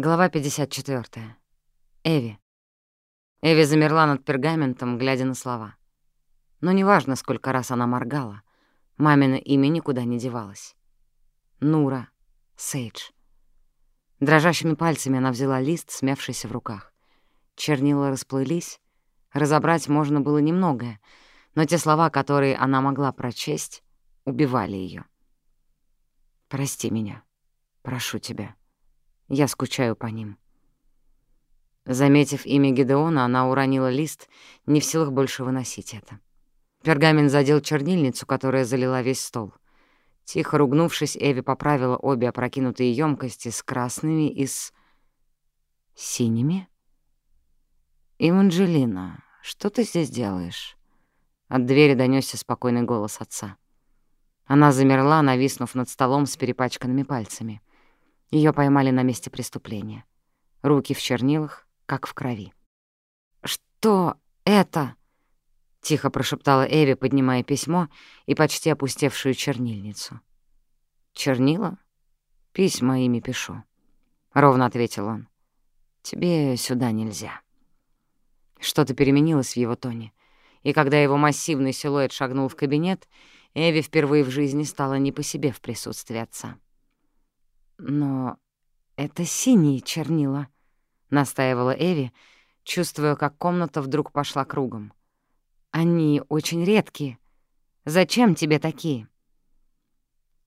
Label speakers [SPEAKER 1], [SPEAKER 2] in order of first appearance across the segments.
[SPEAKER 1] Глава 54. Эви. Эви замерла над пергаментом, глядя на слова. Но неважно, сколько раз она моргала, мамино имя никуда не девалось. Нура. Сейдж. Дрожащими пальцами она взяла лист, смявшийся в руках. Чернила расплылись. Разобрать можно было немногое, но те слова, которые она могла прочесть, убивали ее. «Прости меня. Прошу тебя». Я скучаю по ним. Заметив имя Гедеона, она уронила лист, не в силах больше выносить это. Пергамент задел чернильницу, которая залила весь стол. Тихо ругнувшись, Эви поправила обе опрокинутые емкости с красными и с... синими? «Иманджелина, что ты здесь делаешь?» От двери донёсся спокойный голос отца. Она замерла, нависнув над столом с перепачканными пальцами. Ее поймали на месте преступления. Руки в чернилах, как в крови. «Что это?» — тихо прошептала Эви, поднимая письмо и почти опустевшую чернильницу. «Чернила? Письма ими пишу», — ровно ответил он. «Тебе сюда нельзя». Что-то переменилось в его тоне, и когда его массивный силуэт шагнул в кабинет, Эви впервые в жизни стала не по себе в присутствии отца. «Но это синие чернила», — настаивала Эви, чувствуя, как комната вдруг пошла кругом. «Они очень редкие. Зачем тебе такие?»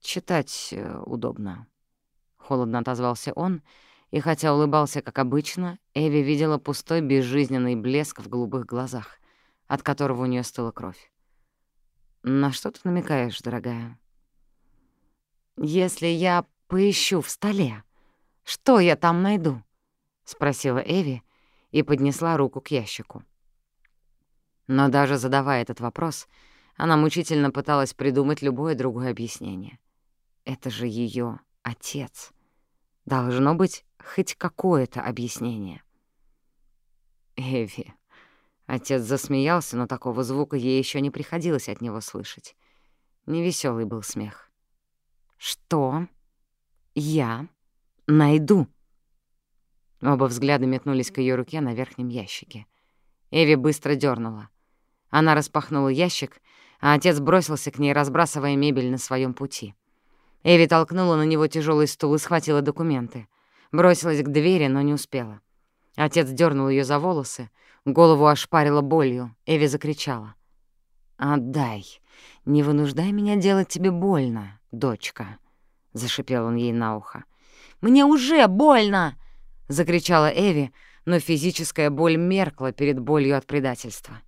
[SPEAKER 1] «Читать э, удобно», — холодно отозвался он, и хотя улыбался, как обычно, Эви видела пустой безжизненный блеск в голубых глазах, от которого у нее стыла кровь. «На что ты намекаешь, дорогая?» «Если я поищу в столе. Что я там найду?» — спросила Эви и поднесла руку к ящику. Но даже задавая этот вопрос, она мучительно пыталась придумать любое другое объяснение. Это же ее отец. Должно быть хоть какое-то объяснение. Эви. Отец засмеялся, но такого звука ей еще не приходилось от него слышать. Невеселый был смех. «Что?» Я найду. Оба взгляда метнулись к ее руке на верхнем ящике. Эви быстро дернула. Она распахнула ящик, а отец бросился к ней, разбрасывая мебель на своем пути. Эви толкнула на него тяжелый стул и схватила документы. Бросилась к двери, но не успела. Отец дернул ее за волосы, голову ошпарила болью. Эви закричала. «Отдай! Не вынуждай меня делать тебе больно, дочка!» — зашипел он ей на ухо. «Мне уже больно!» — закричала Эви, но физическая боль меркла перед болью от предательства.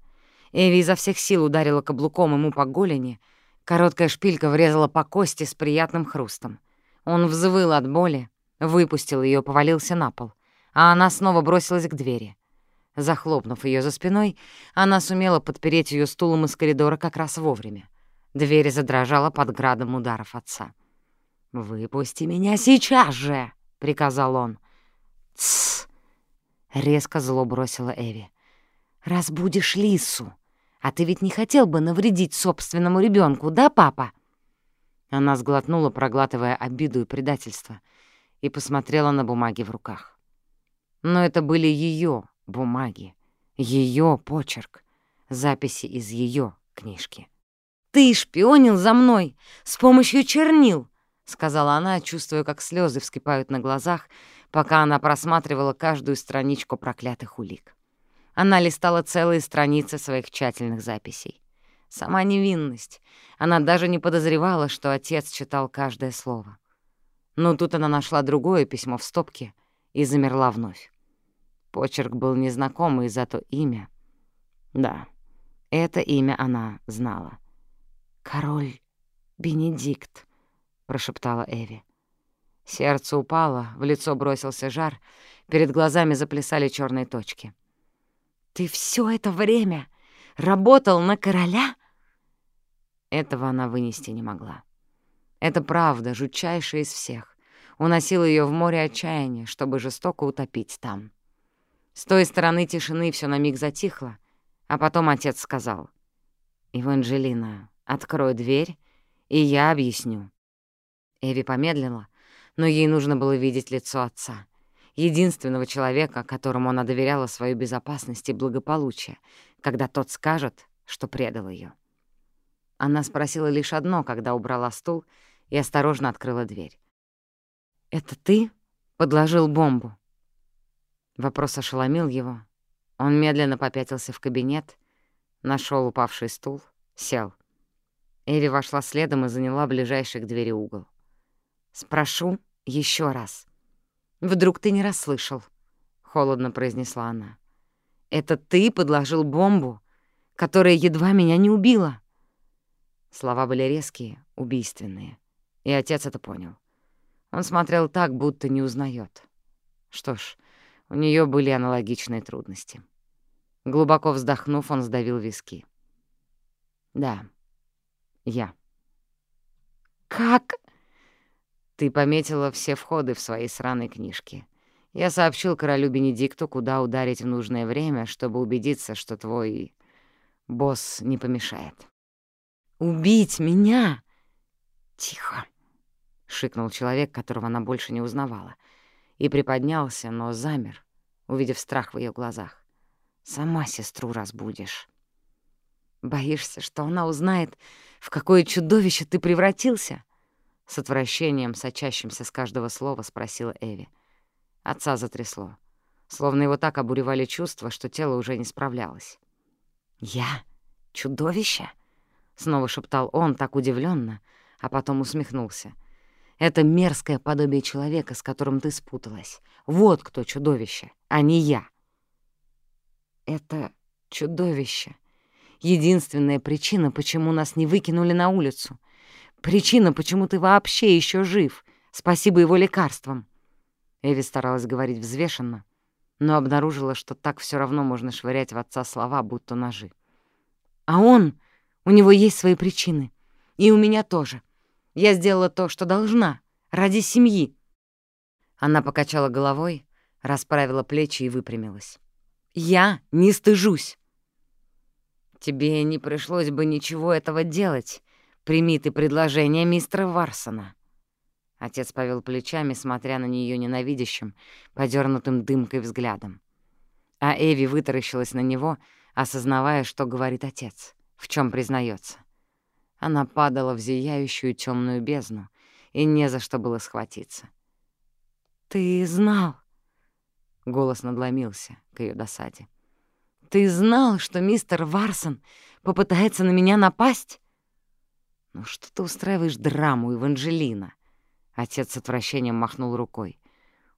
[SPEAKER 1] Эви изо всех сил ударила каблуком ему по голени, короткая шпилька врезала по кости с приятным хрустом. Он взвыл от боли, выпустил ее, повалился на пол, а она снова бросилась к двери. Захлопнув ее за спиной, она сумела подпереть ее стулом из коридора как раз вовремя. Дверь задрожала под градом ударов отца. «Выпусти меня сейчас же!» — приказал он. «Тссс!» — резко зло бросила Эви. «Разбудишь лису, а ты ведь не хотел бы навредить собственному ребенку, да, папа?» Она сглотнула, проглатывая обиду и предательство, и посмотрела на бумаги в руках. Но это были ее бумаги, ее почерк, записи из ее книжки. «Ты шпионил за мной с помощью чернил!» — сказала она, чувствуя, как слезы вскипают на глазах, пока она просматривала каждую страничку проклятых улик. Она листала целые страницы своих тщательных записей. Сама невинность. Она даже не подозревала, что отец читал каждое слово. Но тут она нашла другое письмо в стопке и замерла вновь. Почерк был незнакомый, зато имя... Да, это имя она знала. «Король Бенедикт», прошептала Эви. Сердце упало, в лицо бросился жар, перед глазами заплясали черные точки. «Ты все это время работал на короля?» Этого она вынести не могла. Это правда, жутчайшая из всех. Уносил ее в море отчаяния, чтобы жестоко утопить там. С той стороны тишины все на миг затихло, а потом отец сказал. «Еванжелина, открой дверь, и я объясню». Эви помедлила, но ей нужно было видеть лицо отца. единственного человека, которому она доверяла свою безопасность и благополучие, когда тот скажет, что предал ее. Она спросила лишь одно, когда убрала стул и осторожно открыла дверь. «Это ты подложил бомбу?» Вопрос ошеломил его. Он медленно попятился в кабинет, нашел упавший стул, сел. Эви вошла следом и заняла ближайший к двери угол. «Спрошу еще раз. Вдруг ты не расслышал?» — холодно произнесла она. «Это ты подложил бомбу, которая едва меня не убила?» Слова были резкие, убийственные, и отец это понял. Он смотрел так, будто не узнает. Что ж, у нее были аналогичные трудности. Глубоко вздохнув, он сдавил виски. «Да, я». «Как?» «Ты пометила все входы в своей сраной книжке. Я сообщил королю Бенедикту, куда ударить в нужное время, чтобы убедиться, что твой босс не помешает». «Убить меня?» «Тихо», — шикнул человек, которого она больше не узнавала, и приподнялся, но замер, увидев страх в ее глазах. «Сама сестру разбудишь». «Боишься, что она узнает, в какое чудовище ты превратился?» С отвращением, сочащимся с каждого слова, спросила Эви. Отца затрясло, словно его так обуревали чувства, что тело уже не справлялось. «Я? Чудовище?» Снова шептал он так удивленно, а потом усмехнулся. «Это мерзкое подобие человека, с которым ты спуталась. Вот кто чудовище, а не я». «Это чудовище. Единственная причина, почему нас не выкинули на улицу. Причина, почему ты вообще еще жив. Спасибо его лекарствам». Эви старалась говорить взвешенно, но обнаружила, что так все равно можно швырять в отца слова, будто ножи. «А он...» У него есть свои причины. И у меня тоже. Я сделала то, что должна, ради семьи». Она покачала головой, расправила плечи и выпрямилась. «Я не стыжусь». «Тебе не пришлось бы ничего этого делать. Прими ты предложение мистера Варсона». Отец повел плечами, смотря на нее ненавидящим, подернутым дымкой взглядом. А Эви вытаращилась на него, осознавая, что говорит отец в чем признается. Она падала в зияющую темную бездну, и не за что было схватиться. «Ты знал?» — голос надломился к ее досаде. «Ты знал, что мистер Варсон попытается на меня напасть?» «Ну что ты устраиваешь драму, Эванжелина?» Отец с отвращением махнул рукой.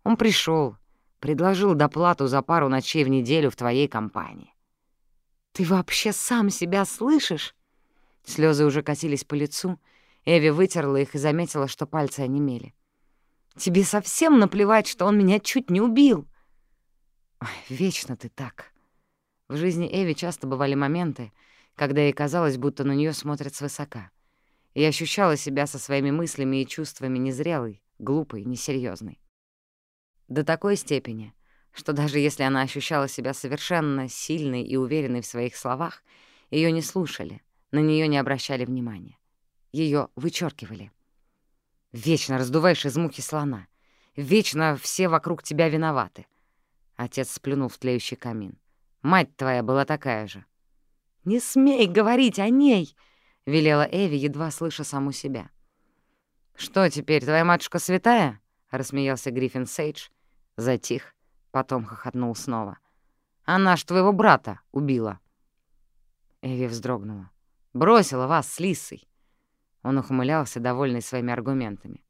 [SPEAKER 1] «Он пришел, предложил доплату за пару ночей в неделю в твоей компании. «Ты вообще сам себя слышишь?» Слезы уже катились по лицу. Эви вытерла их и заметила, что пальцы онемели. «Тебе совсем наплевать, что он меня чуть не убил?» Ой, «Вечно ты так». В жизни Эви часто бывали моменты, когда ей казалось, будто на нее смотрят свысока. И ощущала себя со своими мыслями и чувствами незрелой, глупой, несерьезной. До такой степени, что даже если она ощущала себя совершенно сильной и уверенной в своих словах, ее не слушали, на нее не обращали внимания. Ее вычеркивали. «Вечно раздуваешь из мухи слона. Вечно все вокруг тебя виноваты». Отец сплюнул в тлеющий камин. «Мать твоя была такая же». «Не смей говорить о ней!» — велела Эви, едва слыша саму себя. «Что теперь, твоя матушка святая?» — рассмеялся Гриффин Сейдж. Затих Потом хохотнул снова. «Она ж твоего брата убила». Эви вздрогнула. «Бросила вас с Лисой». Он ухмылялся, довольный своими аргументами.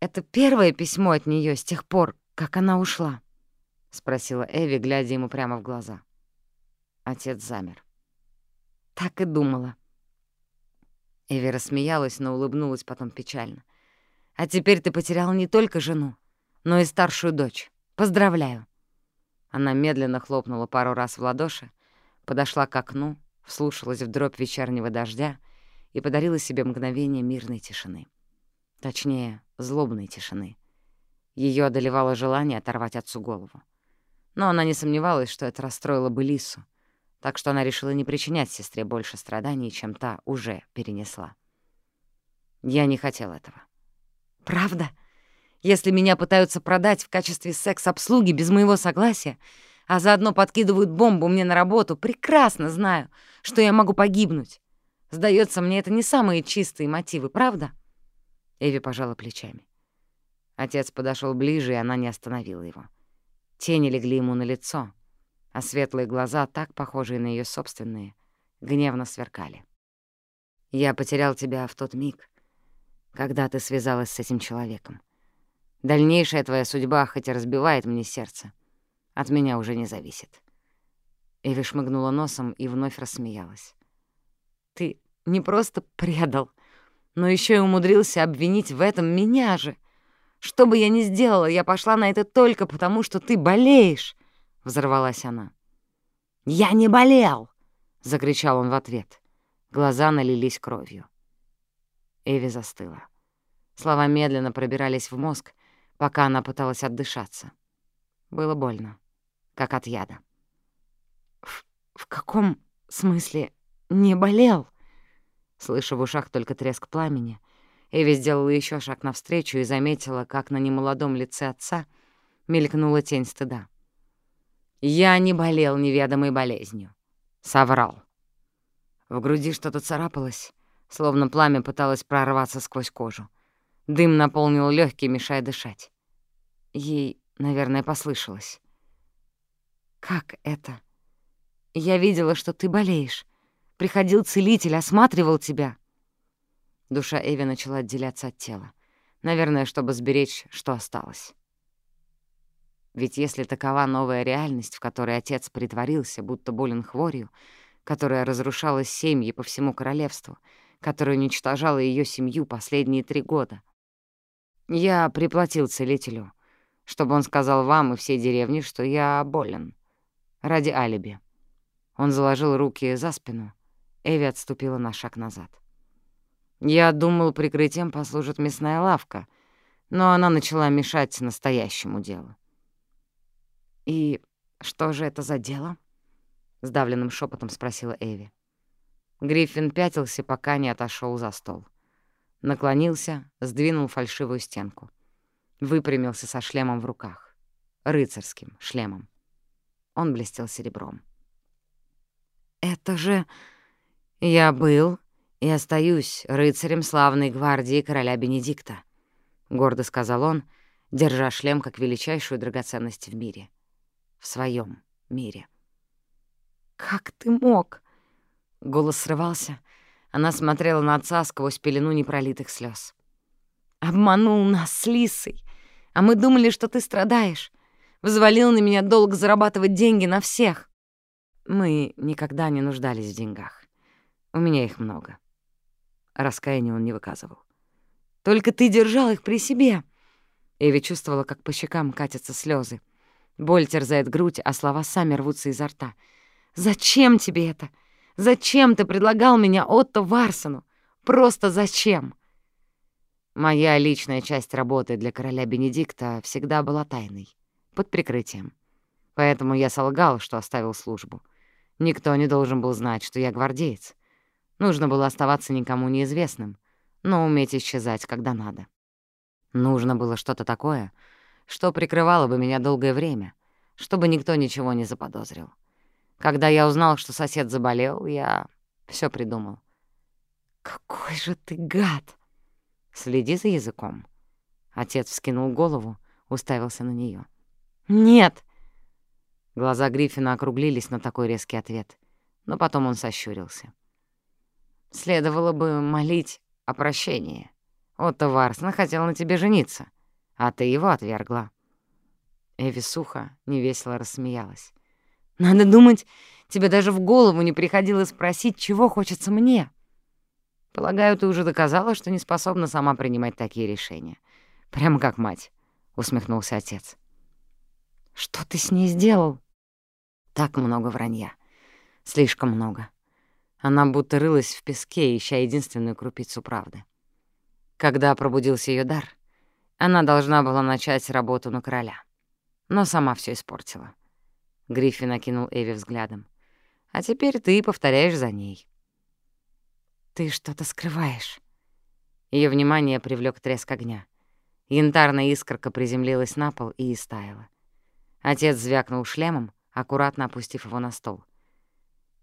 [SPEAKER 1] «Это первое письмо от нее с тех пор, как она ушла?» — спросила Эви, глядя ему прямо в глаза. Отец замер. «Так и думала». Эви рассмеялась, но улыбнулась потом печально. «А теперь ты потерял не только жену, но и старшую дочь. Поздравляю!» Она медленно хлопнула пару раз в ладоши, подошла к окну, вслушалась в дробь вечернего дождя и подарила себе мгновение мирной тишины. Точнее, злобной тишины. Ее одолевало желание оторвать отцу голову. Но она не сомневалась, что это расстроило бы Лису, так что она решила не причинять сестре больше страданий, чем та уже перенесла. Я не хотел этого. «Правда?» Если меня пытаются продать в качестве секс-обслуги без моего согласия, а заодно подкидывают бомбу мне на работу, прекрасно знаю, что я могу погибнуть. Сдается мне, это не самые чистые мотивы, правда?» Эви пожала плечами. Отец подошел ближе, и она не остановила его. Тени легли ему на лицо, а светлые глаза, так похожие на ее собственные, гневно сверкали. «Я потерял тебя в тот миг, когда ты связалась с этим человеком. Дальнейшая твоя судьба хоть и разбивает мне сердце, от меня уже не зависит». Эви шмыгнула носом и вновь рассмеялась. «Ты не просто предал, но еще и умудрился обвинить в этом меня же. Что бы я ни сделала, я пошла на это только потому, что ты болеешь!» — взорвалась она. «Я не болел!» — закричал он в ответ. Глаза налились кровью. Эви застыла. Слова медленно пробирались в мозг, пока она пыталась отдышаться. Было больно, как от яда. «В, в каком смысле не болел?» Слыша в ушах только треск пламени, Эви сделала еще шаг навстречу и заметила, как на немолодом лице отца мелькнула тень стыда. «Я не болел неведомой болезнью», — соврал. В груди что-то царапалось, словно пламя пыталось прорваться сквозь кожу. Дым наполнил легкие, мешая дышать. Ей, наверное, послышалось. «Как это? Я видела, что ты болеешь. Приходил целитель, осматривал тебя». Душа Эви начала отделяться от тела. Наверное, чтобы сберечь, что осталось. Ведь если такова новая реальность, в которой отец притворился, будто болен хворью, которая разрушала семьи по всему королевству, которая уничтожала ее семью последние три года. Я приплатил целителю, чтобы он сказал вам и всей деревне, что я болен. Ради алиби. Он заложил руки за спину. Эви отступила на шаг назад. Я думал, прикрытием послужит мясная лавка, но она начала мешать настоящему делу. «И что же это за дело?» — сдавленным шепотом спросила Эви. Гриффин пятился, пока не отошел за стол. Наклонился, сдвинул фальшивую стенку. Выпрямился со шлемом в руках. Рыцарским шлемом. Он блестел серебром. «Это же... Я был и остаюсь рыцарем славной гвардии короля Бенедикта», — гордо сказал он, держа шлем как величайшую драгоценность в мире. В своем мире. «Как ты мог?» Голос срывался. Она смотрела на отца сквозь пелену непролитых слез. «Обманул нас с Лисой, а мы думали, что ты страдаешь. Взвалил на меня долг зарабатывать деньги на всех. Мы никогда не нуждались в деньгах. У меня их много. Раскаяния он не выказывал. «Только ты держал их при себе!» Эви чувствовала, как по щекам катятся слезы. Боль терзает грудь, а слова сами рвутся изо рта. «Зачем тебе это? Зачем ты предлагал меня Отто Варсону? Просто зачем?» Моя личная часть работы для короля Бенедикта всегда была тайной, под прикрытием. Поэтому я солгал, что оставил службу. Никто не должен был знать, что я гвардеец. Нужно было оставаться никому неизвестным, но уметь исчезать, когда надо. Нужно было что-то такое, что прикрывало бы меня долгое время, чтобы никто ничего не заподозрил. Когда я узнал, что сосед заболел, я все придумал. «Какой же ты гад!» «Следи за языком». Отец вскинул голову, уставился на нее. «Нет!» Глаза Гриффина округлились на такой резкий ответ, но потом он сощурился. Следовало бы молить о прощении. Отто Варсна хотел на тебе жениться, а ты его отвергла». Эви сухо, невесело рассмеялась. «Надо думать, тебе даже в голову не приходило спросить, чего хочется мне. Полагаю, ты уже доказала, что не способна сама принимать такие решения. Прямо как мать», — усмехнулся отец. «Что ты с ней сделал?» «Так много вранья. Слишком много. Она будто рылась в песке, ища единственную крупицу правды. Когда пробудился ее дар, она должна была начать работу на короля. Но сама все испортила. Гриффин окинул Эви взглядом. «А теперь ты повторяешь за ней». «Ты что-то скрываешь». Ее внимание привлек треск огня. Янтарная искорка приземлилась на пол и истаяла. Отец звякнул шлемом, аккуратно опустив его на стол.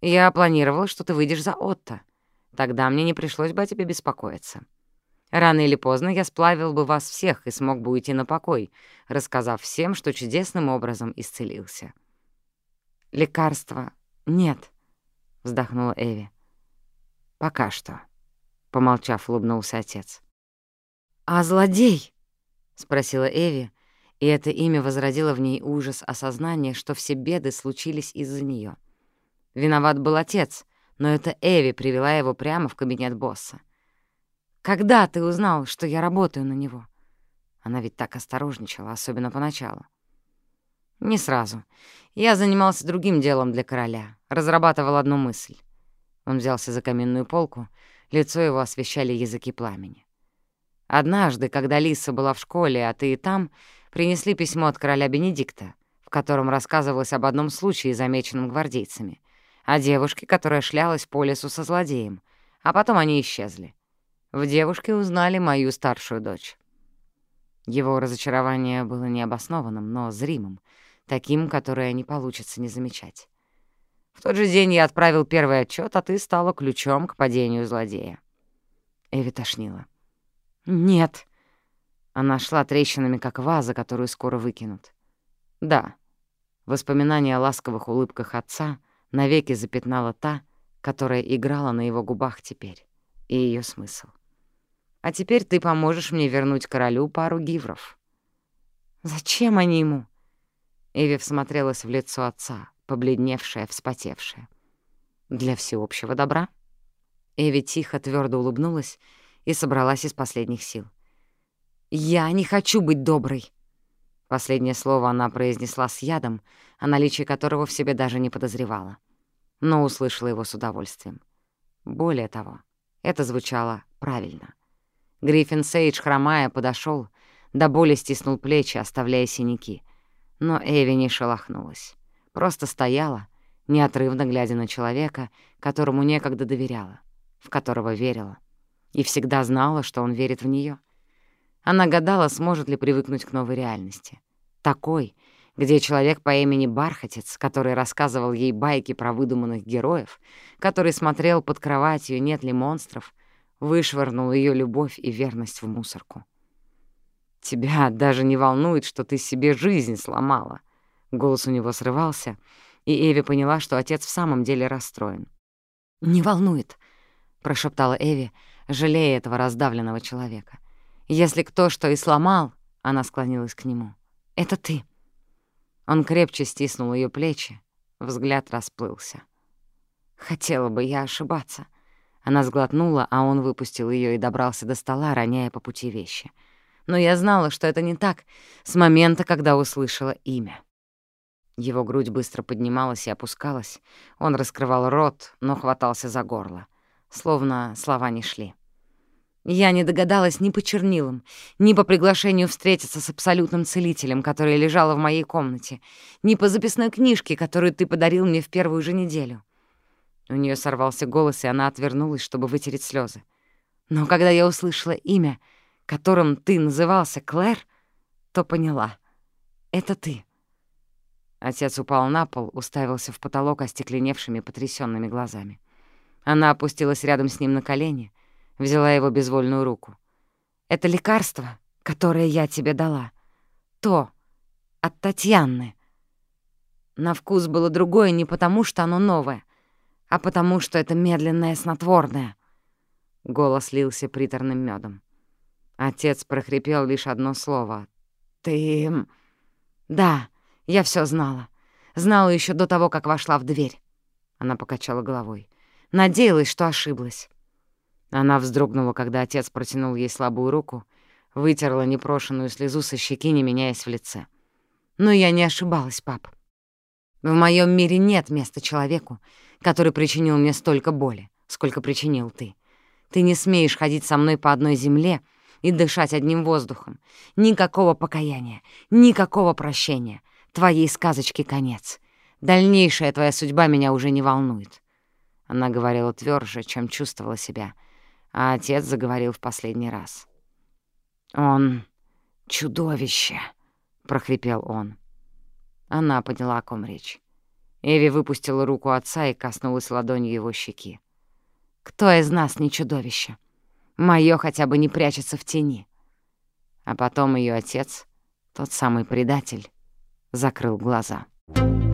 [SPEAKER 1] «Я планировал, что ты выйдешь за Отто. Тогда мне не пришлось бы о тебе беспокоиться. Рано или поздно я сплавил бы вас всех и смог бы уйти на покой, рассказав всем, что чудесным образом исцелился». «Лекарства нет», — вздохнула Эви. «Пока что», — помолчав, улыбнулся отец. «А злодей?» — спросила Эви, и это имя возродило в ней ужас осознания, что все беды случились из-за нее. Виноват был отец, но это Эви привела его прямо в кабинет босса. «Когда ты узнал, что я работаю на него?» Она ведь так осторожничала, особенно поначалу. «Не сразу. Я занимался другим делом для короля, разрабатывал одну мысль». Он взялся за каменную полку, лицо его освещали языки пламени. «Однажды, когда Лиса была в школе, а ты и там, принесли письмо от короля Бенедикта, в котором рассказывалось об одном случае, замеченном гвардейцами, о девушке, которая шлялась по лесу со злодеем, а потом они исчезли. В девушке узнали мою старшую дочь. Его разочарование было необоснованным, но зримым, таким, которое не получится не замечать. В тот же день я отправил первый отчет, а ты стала ключом к падению злодея. Эви тошнила. «Нет», она шла трещинами, как ваза, которую скоро выкинут. Да, воспоминание о ласковых улыбках отца навеки запятнала та, которая играла на его губах теперь, и ее смысл. А теперь ты поможешь мне вернуть королю пару гивров. Зачем они ему? Эви всмотрелась в лицо отца, побледневшая, вспотевшая. Для всеобщего добра. Эви тихо, твердо улыбнулась и собралась из последних сил. «Я не хочу быть доброй». Последнее слово она произнесла с ядом, о наличии которого в себе даже не подозревала. Но услышала его с удовольствием. Более того, это звучало правильно. Гриффин Сейдж, хромая, подошел, до боли стиснул плечи, оставляя синяки. Но Эви не шелохнулась. Просто стояла, неотрывно глядя на человека, которому некогда доверяла, в которого верила, и всегда знала, что он верит в нее. Она гадала, сможет ли привыкнуть к новой реальности. Такой, где человек по имени Бархатец, который рассказывал ей байки про выдуманных героев, который смотрел под кроватью, нет ли монстров, вышвырнул ее любовь и верность в мусорку. «Тебя даже не волнует, что ты себе жизнь сломала». Голос у него срывался, и Эви поняла, что отец в самом деле расстроен. «Не волнует», — прошептала Эви, жалея этого раздавленного человека. Если кто что и сломал, она склонилась к нему. Это ты. Он крепче стиснул ее плечи, взгляд расплылся. Хотела бы я ошибаться. Она сглотнула, а он выпустил ее и добрался до стола, роняя по пути вещи. Но я знала, что это не так с момента, когда услышала имя. Его грудь быстро поднималась и опускалась. Он раскрывал рот, но хватался за горло. Словно слова не шли. Я не догадалась ни по чернилам, ни по приглашению встретиться с абсолютным целителем, которая лежала в моей комнате, ни по записной книжке, которую ты подарил мне в первую же неделю. У нее сорвался голос, и она отвернулась, чтобы вытереть слезы. Но когда я услышала имя, которым ты назывался Клэр, то поняла — это ты. Отец упал на пол, уставился в потолок остекленевшими, потрясенными глазами. Она опустилась рядом с ним на колени — взяла его безвольную руку. «Это лекарство, которое я тебе дала. То, от Татьяны». На вкус было другое не потому, что оно новое, а потому, что это медленное снотворное. Голос лился приторным медом. Отец прохрипел лишь одно слово. «Ты...» «Да, я все знала. Знала еще до того, как вошла в дверь». Она покачала головой. Надеялась, что ошиблась. Она вздрогнула, когда отец протянул ей слабую руку, вытерла непрошенную слезу со щеки, не меняясь в лице. Но я не ошибалась, пап. В моем мире нет места человеку, который причинил мне столько боли, сколько причинил ты. Ты не смеешь ходить со мной по одной земле и дышать одним воздухом. Никакого покаяния, никакого прощения. Твоей сказочки конец. Дальнейшая твоя судьба меня уже не волнует. Она говорила тверже, чем чувствовала себя — а отец заговорил в последний раз. Он «Чудовище!» — прохрипел он. Она поняла, о ком речь. Эви выпустила руку отца и коснулась ладонью его щеки. «Кто из нас не чудовище? Моё хотя бы не прячется в тени». А потом ее отец, тот самый предатель, закрыл глаза. Thank.